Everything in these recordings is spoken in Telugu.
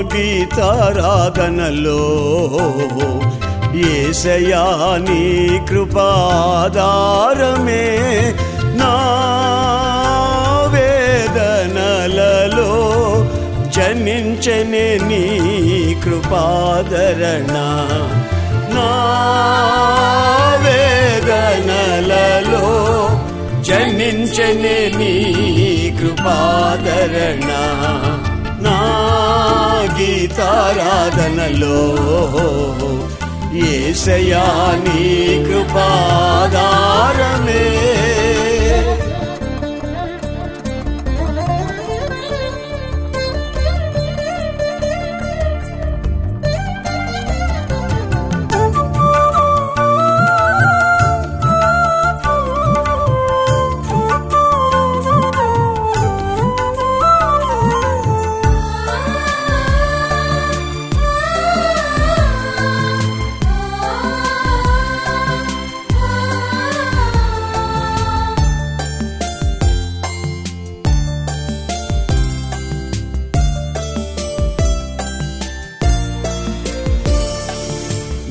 గీతారాధనలో ఏసయా నీ కృపాదారమే నా వేదనలలో జనించనే నీ కృపాదరణ. నా వేదనలలో జనించనే నీ కృపాదరణ. గీతారాధనలో ఏసయా నీ కృపాదారమే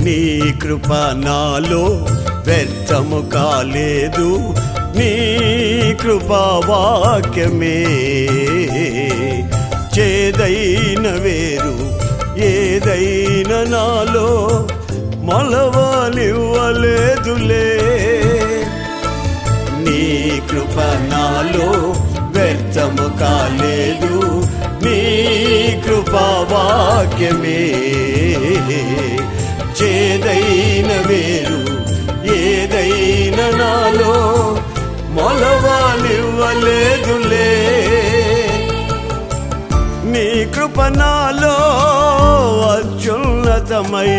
నీ కృప నాలో వ్యర్థము కాలేదు. నీ కృపా వాక్యమే చేదైన వేరు ఏదైన నాలో మొలవనివ్వలేదులే. నీ కృప నాలో వ్యర్థము కాలేదు. నీ కృపా వాక్యమే చేదైన వేరు ఏదైన నాలో మొలవాలివ్వలేదులే. నీ కృప నాలో అత్యున్నతమై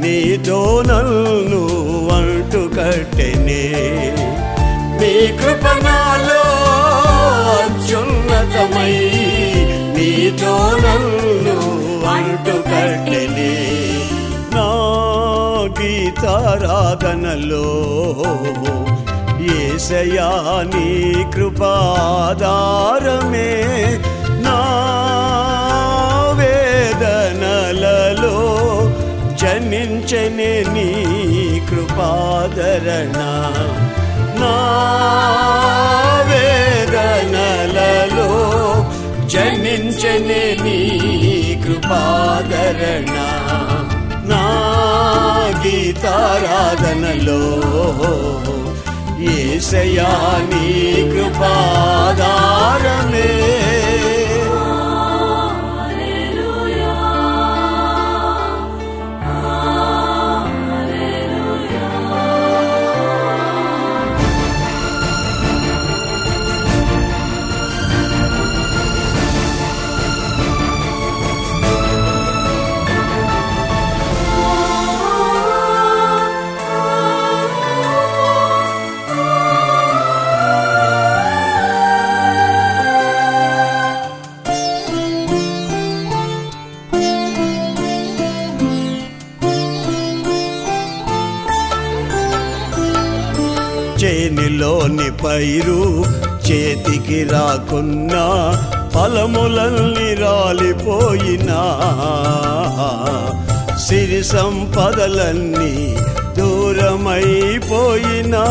నీతో నన్ను అంటు కట్టెనే. నీ కృప నాలో అత్యున్నతమై నీతో నన్ను అంటు కట్టెనే. గీతారాధనలో ఏసయా నీ కృపాదారమే నా వేదనలలో జనించనే నీ కృపాదరణ. నా వేదనలలో జనించనే నీ కృపాదరణ. గీతారాధనలో. ఏసయా నీ కృపాదారమే చేనిలోని పైరు చేతికి రాకున్నా ఫలములన్నీ రాలిపోయినా. సిరి సంపదలన్నీ దూరమైపోయినా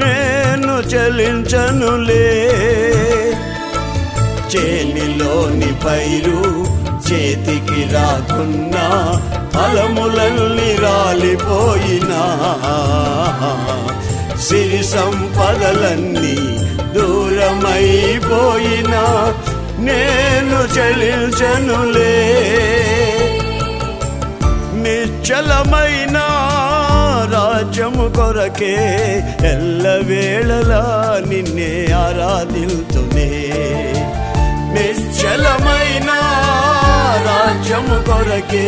నేను చలించనులే చేనిలోని పైరు చేతికి రాకున్నా ఫలములన్నీ రాలిపోయినా. సిరి సంపదలన్నీ దూరమైపోయినా నేను చలించనులే నిశ్చలమైన రాజ్యము కొరకే ఎల్లవేళలా నిన్నే ఆరాధిల్తునే. నిశ్చలమైన రాజ్యము కొరకే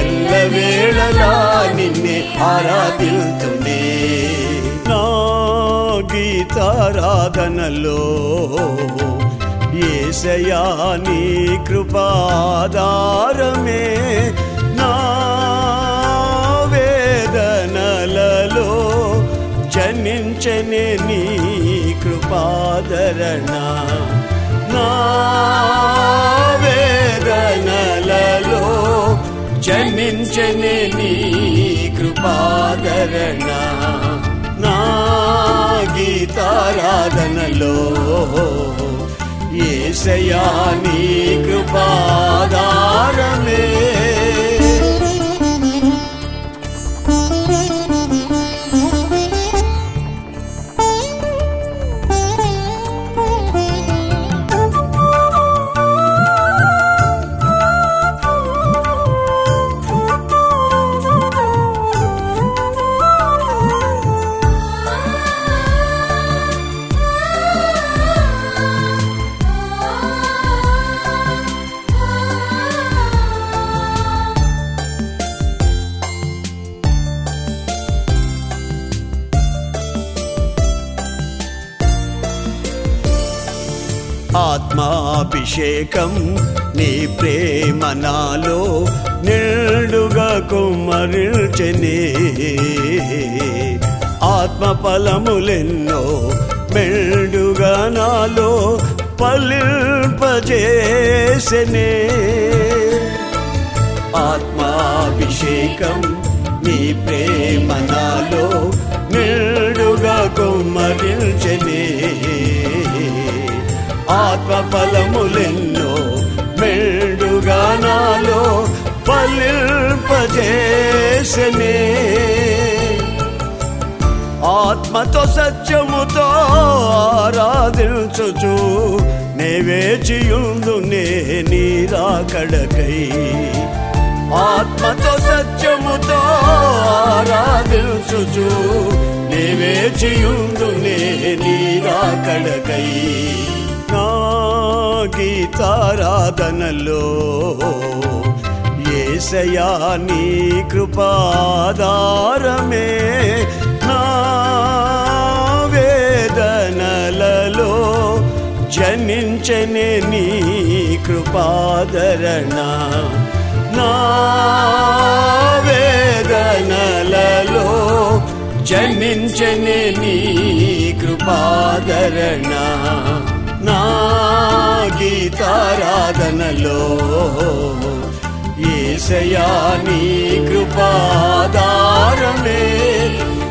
ఎల్లవేళలా నిన్నే ఆరాధిల్తునే. గీతారాధనలో ఏసయా నీ కృపాదారమే నా వేదనలలో జనించనే నీ కృపాదరణ. నా వేదనలలో జన్మించని నీ కృపాదరణ. గీతారాధనలో ఏసయా నీ కృపాదారమే అభిషేకం నీ ప్రేమ నాలో నిండుగా కుమ్మరిల్చనే ఆత్మ ఫలములెన్నో మెండుగా నాలో పలింపజేసనే ఆత్మాభిషేకం నీ ప్రేమ నాలో నిండుగా కుమ్మరిల్చనే ఆత్మ ఫలములెన్నో మెండుగా నాలో ఫలింపజేసనే. ఆత్మతో సత్యముతో ఆరాధించుచు నే వేచియుందు నే నీరాకడకై. ఆత్మతో సత్యముతో ఆరాధించుచు నే వేచియుందు నే నీరాకడకై. గీతారాధనలో. ఏసయా నీ కృపాదారమే నా వేదనలలో. జనించని నీ కృపాదరణ నా వేదనలలో. జనించని నీ కృపాదరణ నా గీతారాధనలో ఏసయా నీ కృపాదారమే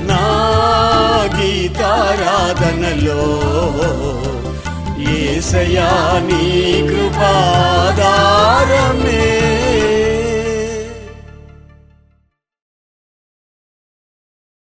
నా గీతారాధనలో ఏసయా నీ కృపాదారమే